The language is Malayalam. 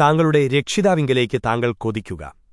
താങ്കളുടെ രക്ഷിതാവിങ്കലേക്ക് താങ്കൾ കൊതിക്കുക.